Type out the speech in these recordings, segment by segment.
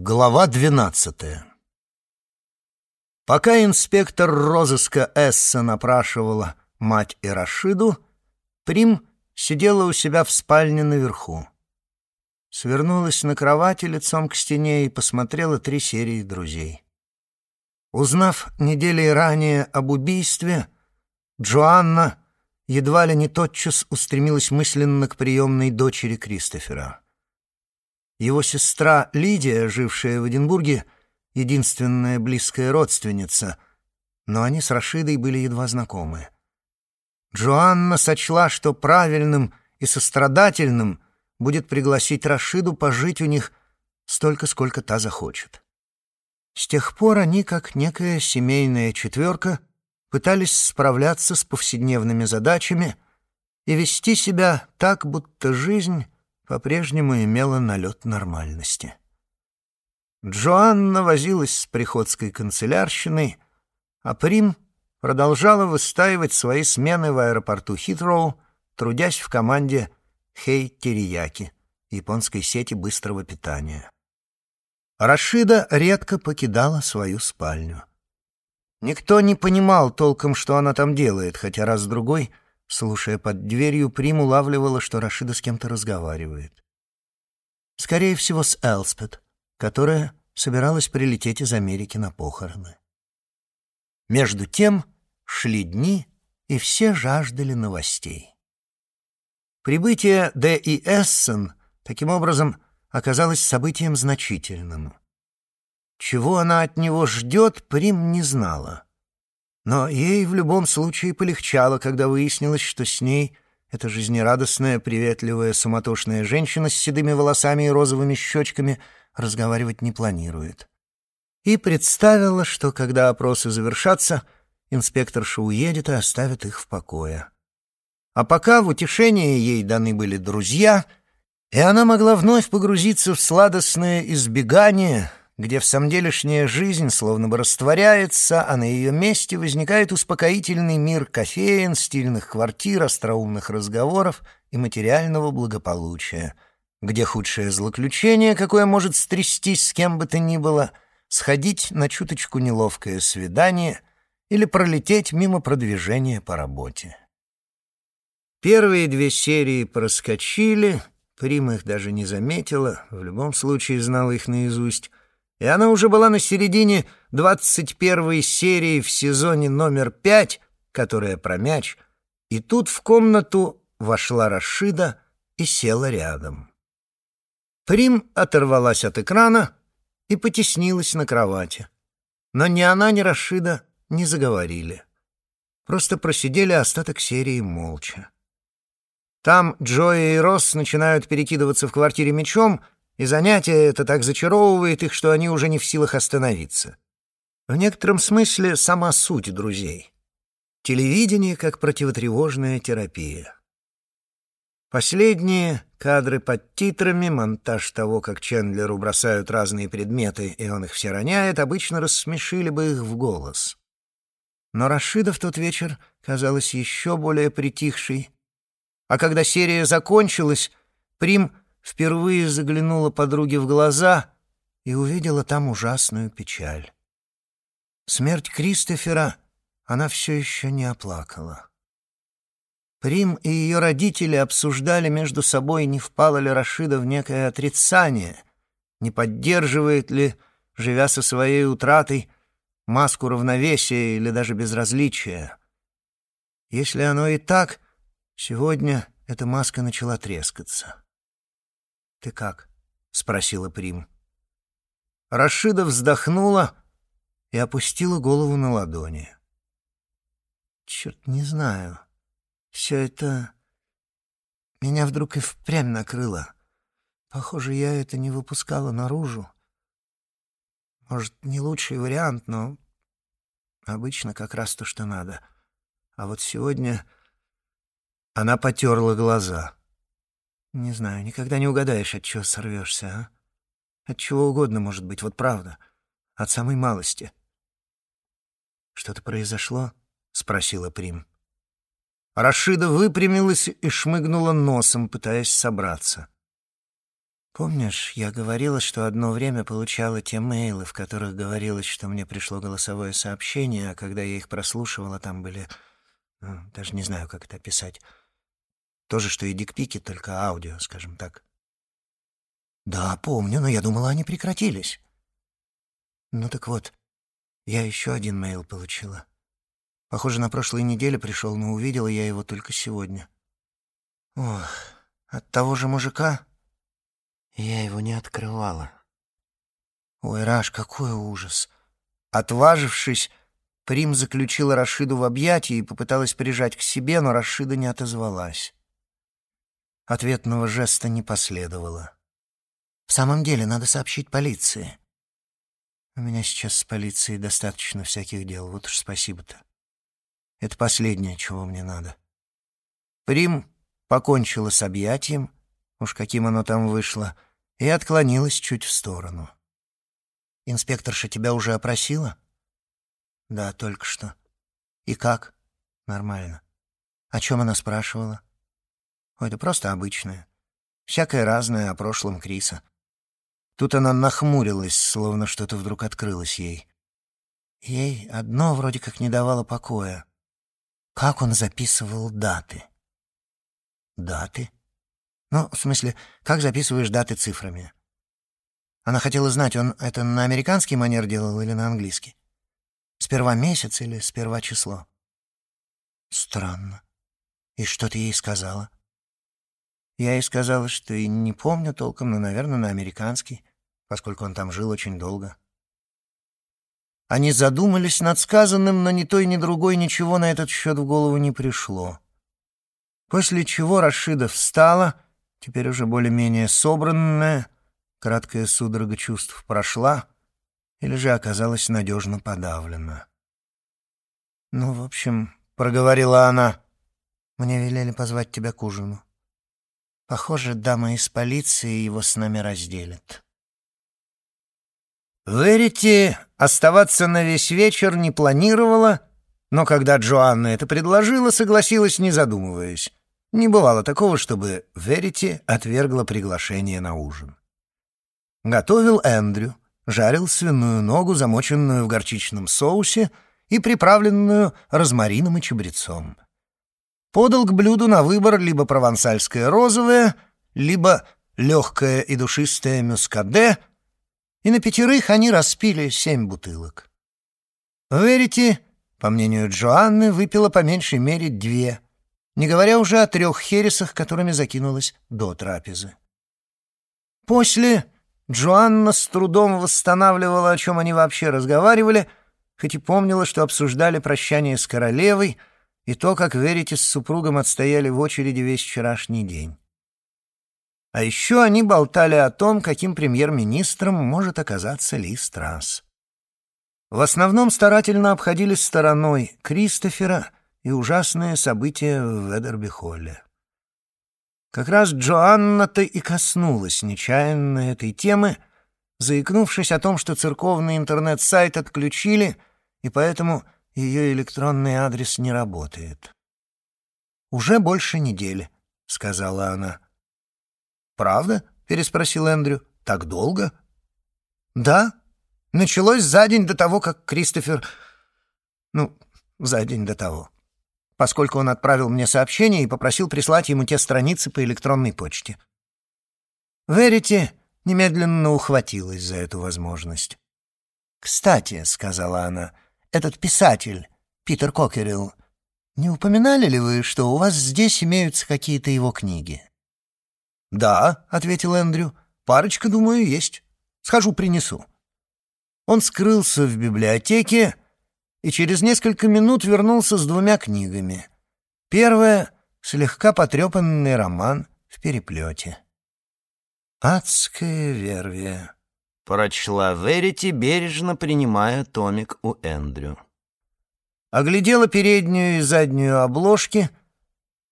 Глава двенадцатая Пока инспектор розыска Эсса напрашивала мать и Рашиду, Прим сидела у себя в спальне наверху. Свернулась на кровати лицом к стене и посмотрела три серии «Друзей». Узнав недели ранее об убийстве, Джоанна едва ли не тотчас устремилась мысленно к приемной дочери Кристофера. Его сестра Лидия, жившая в Эдинбурге, единственная близкая родственница, но они с Рашидой были едва знакомы. Джоанна сочла, что правильным и сострадательным будет пригласить Рашиду пожить у них столько, сколько та захочет. С тех пор они, как некая семейная четверка, пытались справляться с повседневными задачами и вести себя так, будто жизнь по-прежнему имела налет нормальности. Джоанна возилась с приходской канцелярщиной, а Прим продолжала выстаивать свои смены в аэропорту Хитроу, трудясь в команде Хей Терияки, японской сети быстрого питания. Рашида редко покидала свою спальню. Никто не понимал толком, что она там делает, хотя раз-другой, слушая под дверью, Прим улавливала, что Рашида с кем-то разговаривает. Скорее всего, с Элспет, которая собиралась прилететь из Америки на похороны. Между тем шли дни, и все жаждали новостей. Прибытие Д. и Эссен, таким образом, оказалось событием значительным. Чего она от него ждет, Прим не знала. Но ей в любом случае полегчало, когда выяснилось, что с ней эта жизнерадостная, приветливая, суматошная женщина с седыми волосами и розовыми щечками разговаривать не планирует. И представила, что когда опросы завершатся, инспекторша уедет и оставит их в покое. А пока в утешение ей даны были друзья, и она могла вновь погрузиться в сладостное избегание, где в самделишняя жизнь словно бы растворяется, а на ее месте возникает успокоительный мир кофеин, стильных квартир, остроумных разговоров и материального благополучия, где худшее злоключение, какое может стрястись с кем бы то ни было, сходить на чуточку неловкое свидание или пролететь мимо продвижения по работе. Первые две серии проскочили, Прим их даже не заметила, в любом случае знала их наизусть, и она уже была на середине двадцать первой серии в сезоне номер пять, которая про мяч, и тут в комнату вошла Рашида и села рядом. Прим оторвалась от экрана и потеснилась на кровати. Но ни она, ни Рашида не заговорили. Просто просидели остаток серии молча. Там Джои и Росс начинают перекидываться в квартире мечом — и занятие это так зачаровывает их, что они уже не в силах остановиться. В некотором смысле сама суть друзей. Телевидение как противотревожная терапия. Последние кадры под титрами, монтаж того, как Чендлеру бросают разные предметы, и он их все роняет, обычно рассмешили бы их в голос. Но Рашида в тот вечер казалась еще более притихшей. А когда серия закончилась, Прим впервые заглянула подруге в глаза и увидела там ужасную печаль. Смерть Кристофера она все еще не оплакала. Прим и ее родители обсуждали между собой, не впала ли Рашида в некое отрицание, не поддерживает ли, живя со своей утратой, маску равновесия или даже безразличия. Если оно и так, сегодня эта маска начала трескаться. «Ты как?» — спросила Прим. Рашида вздохнула и опустила голову на ладони. «Черт, не знаю. Все это... Меня вдруг и впрямь накрыло. Похоже, я это не выпускала наружу. Может, не лучший вариант, но обычно как раз то, что надо. А вот сегодня она потерла глаза». Не знаю, никогда не угадаешь, от чего сорвешься, а? От чего угодно, может быть, вот правда. От самой малости. «Что-то произошло?» — спросила Прим. Рашида выпрямилась и шмыгнула носом, пытаясь собраться. Помнишь, я говорила, что одно время получала те мейлы, в которых говорилось, что мне пришло голосовое сообщение, а когда я их прослушивала, там были... Ну, даже не знаю, как это описать. То же, что и дикпики, только аудио, скажем так. Да, помню, но я думала, они прекратились. Ну так вот, я еще один мейл получила. Похоже, на прошлой неделе пришел, но увидела я его только сегодня. Ох, от того же мужика я его не открывала. Ой, Раш, какой ужас. Отважившись, Прим заключила Рашиду в объятия и попыталась прижать к себе, но Рашида не отозвалась. Ответного жеста не последовало. «В самом деле, надо сообщить полиции». «У меня сейчас с полицией достаточно всяких дел, вот уж спасибо-то. Это последнее, чего мне надо». Прим покончила с объятием, уж каким оно там вышло, — и отклонилась чуть в сторону. «Инспекторша тебя уже опросила?» «Да, только что». «И как?» «Нормально». «О чем она спрашивала?» «Ой, это просто обычное. Всякое разное о прошлом Криса». Тут она нахмурилась, словно что-то вдруг открылось ей. Ей одно вроде как не давало покоя. Как он записывал даты? Даты? Ну, в смысле, как записываешь даты цифрами? Она хотела знать, он это на американский манер делал или на английский? Сперва месяц или сперва число? Странно. И что ты ей сказала? Я ей сказала, что и не помню толком, но, наверное, на американский, поскольку он там жил очень долго. Они задумались над сказанным, но ни той, ни другой ничего на этот счет в голову не пришло. После чего Рашида встала теперь уже более-менее собранная, краткая судорога чувств прошла или же оказалась надежно подавлена. «Ну, в общем», — проговорила она, — «мне велели позвать тебя к ужину. Похоже, дама из полиции его с нами разделит». Верити оставаться на весь вечер не планировала, но когда Джоанна это предложила, согласилась, не задумываясь. Не бывало такого, чтобы Верити отвергла приглашение на ужин. Готовил Эндрю, жарил свиную ногу, замоченную в горчичном соусе и приправленную розмарином и чабрецом. Подал к блюду на выбор либо провансальское розовое, либо легкое и душистое мюскаде, и на пятерых они распили семь бутылок. Верити, по мнению Джоанны, выпила по меньшей мере две – не говоря уже о трех хересах, которыми закинулась до трапезы. После Джоанна с трудом восстанавливала, о чем они вообще разговаривали, хоть и помнила, что обсуждали прощание с королевой и то, как Верите с супругом отстояли в очереди весь вчерашний день. А еще они болтали о том, каким премьер-министром может оказаться Ли Страсс. В основном старательно обходили стороной Кристофера — и ужасные события в Ведерби-Холле. Как раз Джоанна-то и коснулась нечаянно этой темы, заикнувшись о том, что церковный интернет-сайт отключили, и поэтому ее электронный адрес не работает. «Уже больше недели», — сказала она. «Правда?» — переспросил Эндрю. «Так долго?» «Да. Началось за день до того, как Кристофер... Ну, за день до того поскольку он отправил мне сообщение и попросил прислать ему те страницы по электронной почте. Верите немедленно ухватилась за эту возможность. «Кстати», — сказала она, — «этот писатель, Питер Кокерилл, не упоминали ли вы, что у вас здесь имеются какие-то его книги?» «Да», — ответил Эндрю, — «парочка, думаю, есть. Схожу, принесу». Он скрылся в библиотеке, и через несколько минут вернулся с двумя книгами. Первая — слегка потрепанный роман в переплете. «Адская вервия», — прочла Верити, бережно принимая томик у Эндрю. Оглядела переднюю и заднюю обложки,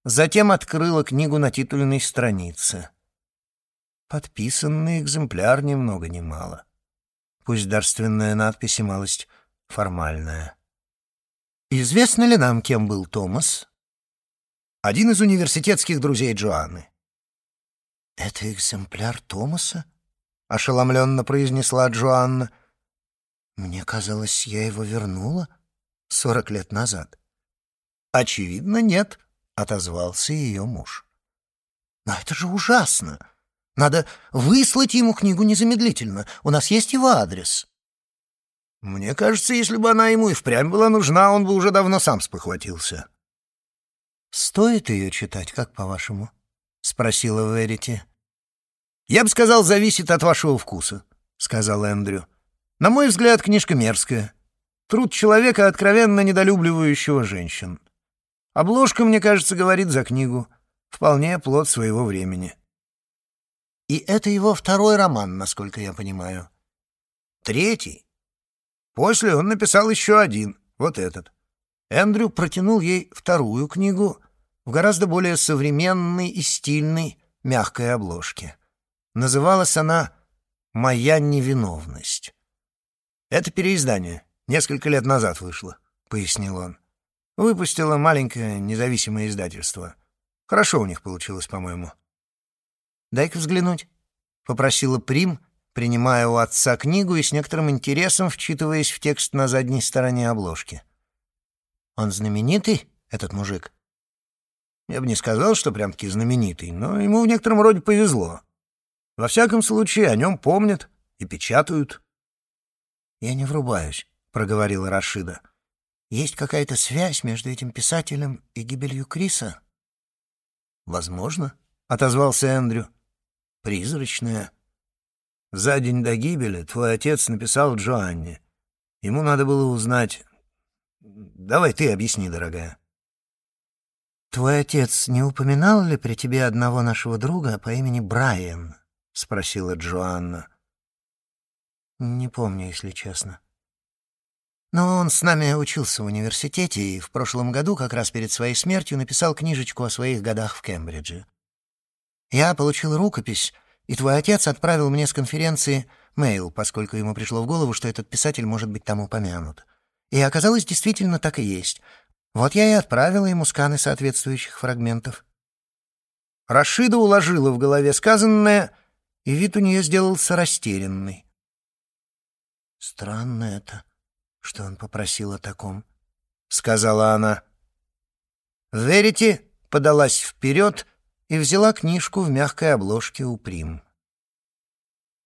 затем открыла книгу на титульной странице. Подписанный экземпляр ни много ни мало. Пусть дарственная надпись и малость формальная. Известно ли нам, кем был Томас? Один из университетских друзей Джоанны. «Это экземпляр Томаса?» — ошеломленно произнесла Джоанна. «Мне казалось, я его вернула сорок лет назад». «Очевидно, нет», — отозвался ее муж. «Но это же ужасно! Надо выслать ему книгу незамедлительно. У нас есть его адрес». «Мне кажется, если бы она ему и впрямь была нужна, он бы уже давно сам спохватился». «Стоит ее читать, как по-вашему?» — спросила Верити. «Я бы сказал, зависит от вашего вкуса», — сказал Эндрю. «На мой взгляд, книжка мерзкая. Труд человека, откровенно недолюбливающего женщин. Обложка, мне кажется, говорит за книгу. Вполне плод своего времени». «И это его второй роман, насколько я понимаю». «Третий. После он написал еще один, вот этот». Эндрю протянул ей вторую книгу в гораздо более современной и стильной мягкой обложке. Называлась она «Моя невиновность». «Это переиздание. Несколько лет назад вышло», — пояснил он. «Выпустило маленькое независимое издательство. Хорошо у них получилось, по-моему». «Дай-ка взглянуть», — попросила Прим, принимая у отца книгу и с некоторым интересом вчитываясь в текст на задней стороне обложки. «Он знаменитый, этот мужик?» Я бы не сказал, что прям-таки знаменитый, но ему в некотором роде повезло. Во всяком случае, о нем помнят и печатают. «Я не врубаюсь», — проговорила Рашида. «Есть какая-то связь между этим писателем и гибелью Криса?» «Возможно», — отозвался Эндрю. «Призрачная. За день до гибели твой отец написал Джоанне. Ему надо было узнать... Давай ты объясни, дорогая». «Твой отец не упоминал ли при тебе одного нашего друга по имени Брайан?» — спросила Джоанна. «Не помню, если честно. Но он с нами учился в университете и в прошлом году, как раз перед своей смертью, написал книжечку о своих годах в Кембридже. Я получил рукопись, и твой отец отправил мне с конференции мейл, поскольку ему пришло в голову, что этот писатель может быть там упомянут. И оказалось, действительно так и есть. Вот я и отправила ему сканы соответствующих фрагментов. Рашида уложила в голове сказанное, и вид у нее сделался растерянный. «Странно это, что он попросил о таком», — сказала она. Верите подалась вперед и взяла книжку в мягкой обложке у Прим.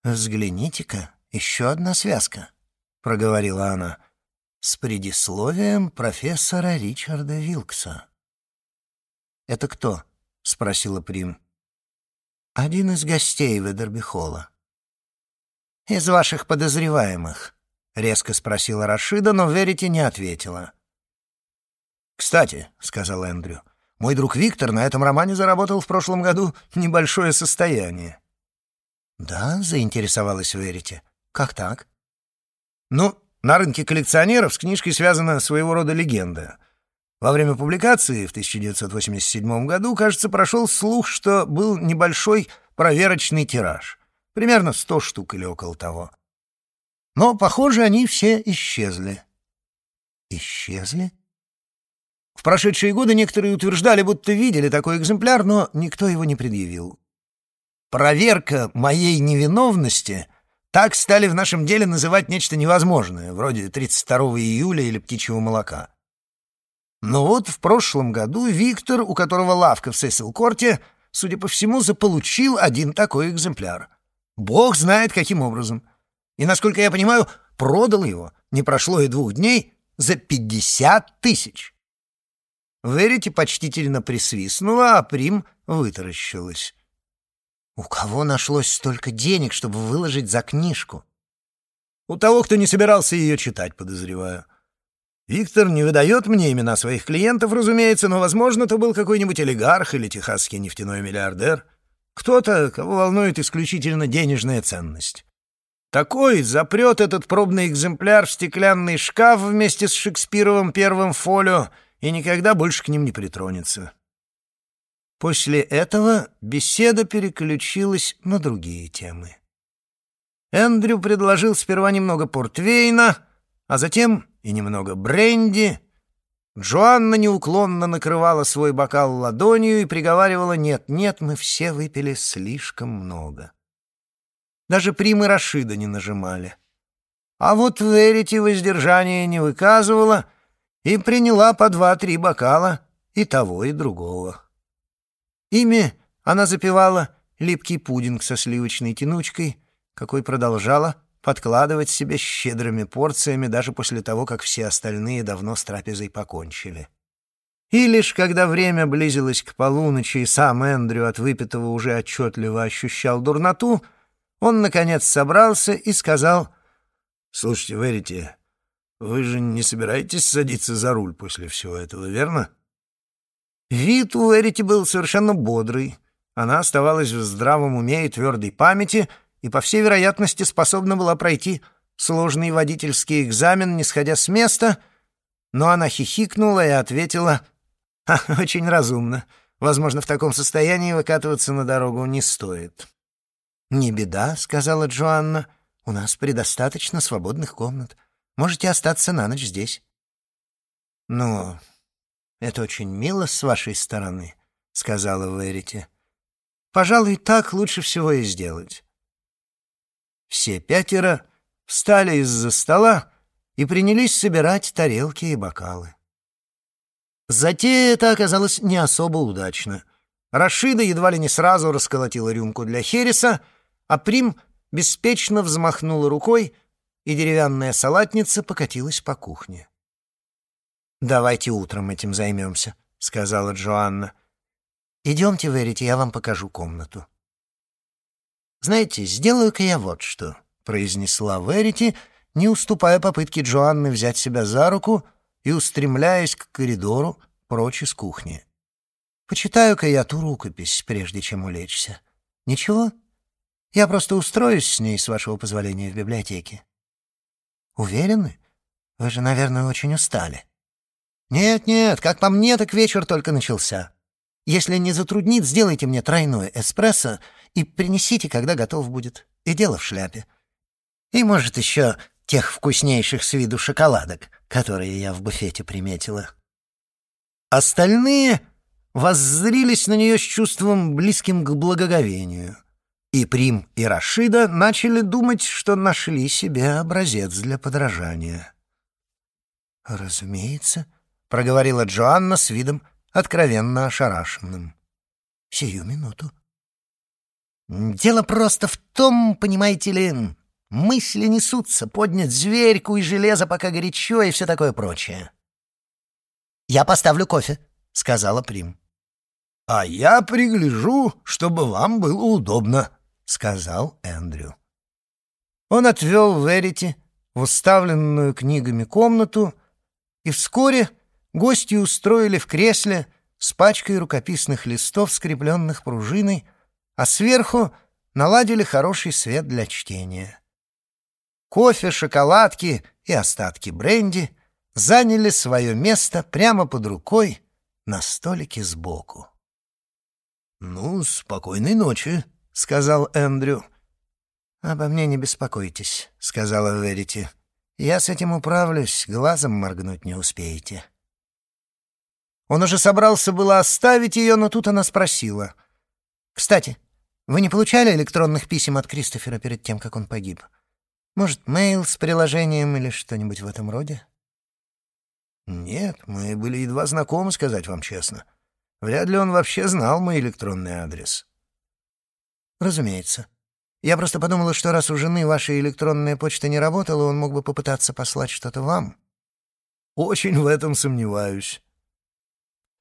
«Взгляните-ка, еще одна связка», — проговорила она с предисловием профессора Ричарда Вилкса. «Это кто?» — спросила Прим. «Один из гостей Ведербихола». «Из ваших подозреваемых», — резко спросила Рашида, но Верите не ответила. «Кстати», — сказал Эндрю, — «мой друг Виктор на этом романе заработал в прошлом году небольшое состояние». «Да?» — заинтересовалась Верите. «Как так?» «Ну, на рынке коллекционеров с книжкой связана своего рода легенда. Во время публикации в 1987 году, кажется, прошел слух, что был небольшой проверочный тираж. Примерно 100 штук или около того. Но, похоже, они все исчезли. Исчезли? В прошедшие годы некоторые утверждали, будто видели такой экземпляр, но никто его не предъявил. Проверка моей невиновности — так стали в нашем деле называть нечто невозможное, вроде 32 июля или птичьего молока. Но вот в прошлом году Виктор, у которого лавка в Сесил-Корте, судя по всему, заполучил один такой экземпляр. Бог знает, каким образом. И, насколько я понимаю, продал его, не прошло и двух дней, за 50 тысяч. Верите почтительно присвистнула, а Прим вытаращилась. У кого нашлось столько денег, чтобы выложить за книжку? У того, кто не собирался ее читать, подозреваю. Виктор не выдает мне имена своих клиентов, разумеется, но, возможно, это был какой-нибудь олигарх или техасский нефтяной миллиардер. Кто-то, кого волнует исключительно денежная ценность. Такой запрет этот пробный экземпляр в стеклянный шкаф вместе с Шекспировым первым фолио и никогда больше к ним не притронется. После этого беседа переключилась на другие темы. Эндрю предложил сперва немного портвейна, а затем и немного бренди. Джоанна неуклонно накрывала свой бокал ладонью и приговаривала «Нет, нет, мы все выпили слишком много». Даже примы Рашида не нажимали. А вот Верити воздержания не выказывала и приняла по два-три бокала и того, и другого. Ими она запивала липкий пудинг со сливочной тянучкой, какой продолжала подкладывать себе щедрыми порциями даже после того, как все остальные давно с трапезой покончили. И лишь когда время близилось к полуночи, и сам Эндрю от выпитого уже отчетливо ощущал дурноту, он, наконец, собрался и сказал, «Слушайте, Верите, вы же не собираетесь садиться за руль после всего этого, верно?» Вид у Верити был совершенно бодрый. Она оставалась в здравом уме и твердой памяти — и, по всей вероятности, способна была пройти сложный водительский экзамен, не сходя с места, но она хихикнула и ответила «Очень разумно. Возможно, в таком состоянии выкатываться на дорогу не стоит». «Не беда», — сказала Джоанна. «У нас предостаточно свободных комнат. Можете остаться на ночь здесь». «Ну, это очень мило с вашей стороны», — сказала Верити. «Пожалуй, так лучше всего и сделать. Все пятеро встали из-за стола и принялись собирать тарелки и бокалы. Затея это оказалось не особо удачно. Рашида едва ли не сразу расколотила рюмку для Хереса, а Прим беспечно взмахнула рукой, и деревянная салатница покатилась по кухне. «Давайте утром этим займемся», — сказала Джоанна. «Идемте, Верите, я вам покажу комнату». «Знаете, сделаю-ка я вот что», — произнесла Верити, не уступая попытке Джоанны взять себя за руку и устремляясь к коридору прочь из кухни. «Почитаю-ка я ту рукопись, прежде чем улечься. Ничего? Я просто устроюсь с ней, с вашего позволения, в библиотеке». «Уверены? Вы же, наверное, очень устали». «Нет-нет, как по мне, так вечер только начался. Если не затруднит, сделайте мне тройной эспрессо и принесите, когда готов будет. И дело в шляпе. И, может, еще тех вкуснейших с виду шоколадок, которые я в буфете приметила. Остальные воззрились на нее с чувством, близким к благоговению. И Прим, и Рашида начали думать, что нашли себе образец для подражания. «Разумеется», — проговорила Джоанна с видом откровенно ошарашенным. «Сию минуту». «Дело просто в том, понимаете ли, мысли несутся, поднять зверьку и железо, пока горячо, и все такое прочее». «Я поставлю кофе», — сказала Прим. «А я пригляжу, чтобы вам было удобно», — сказал Эндрю. Он отвел Верити в уставленную книгами комнату, и вскоре Гости устроили в кресле с пачкой рукописных листов, скрепленных пружиной, а сверху наладили хороший свет для чтения. Кофе, шоколадки и остатки бренди заняли свое место прямо под рукой на столике сбоку. «Ну, спокойной ночи», — сказал Эндрю. «Обо мне не беспокойтесь», — сказала Верити. «Я с этим управлюсь, глазом моргнуть не успеете». Он уже собрался было оставить ее, но тут она спросила. «Кстати, вы не получали электронных писем от Кристофера перед тем, как он погиб? Может, мейл с приложением или что-нибудь в этом роде?» «Нет, мы были едва знакомы, сказать вам честно. Вряд ли он вообще знал мой электронный адрес». «Разумеется. Я просто подумала, что раз у жены ваша электронная почта не работала, он мог бы попытаться послать что-то вам». «Очень в этом сомневаюсь».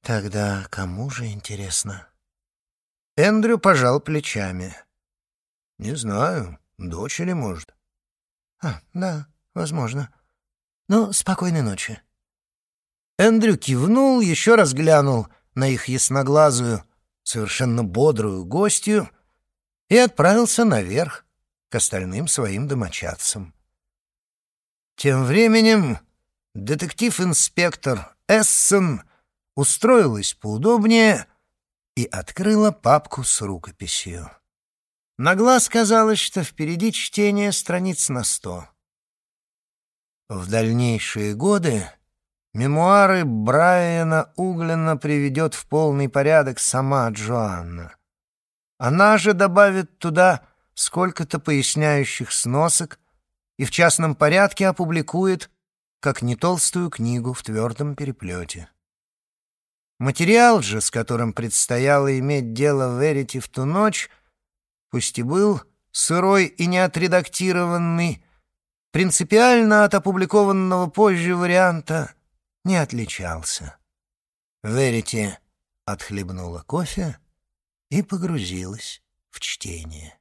Тогда кому же интересно? Эндрю пожал плечами. Не знаю, дочери, может. А, да, возможно. Ну, спокойной ночи. Эндрю кивнул, еще раз глянул на их ясноглазую, совершенно бодрую гостью и отправился наверх к остальным своим домочадцам. Тем временем детектив-инспектор Эссен устроилась поудобнее и открыла папку с рукописью. На глаз казалось, что впереди чтение страниц на сто. В дальнейшие годы Мемуары Брайана Углена приведет в полный порядок сама Джоанна. Она же добавит туда сколько-то поясняющих сносок и в частном порядке опубликует, как не толстую книгу в твердом переплете. Материал же, с которым предстояло иметь дело Верити в ту ночь, пусть и был сырой и неотредактированный, принципиально от опубликованного позже варианта не отличался. Верити отхлебнула кофе и погрузилась в чтение.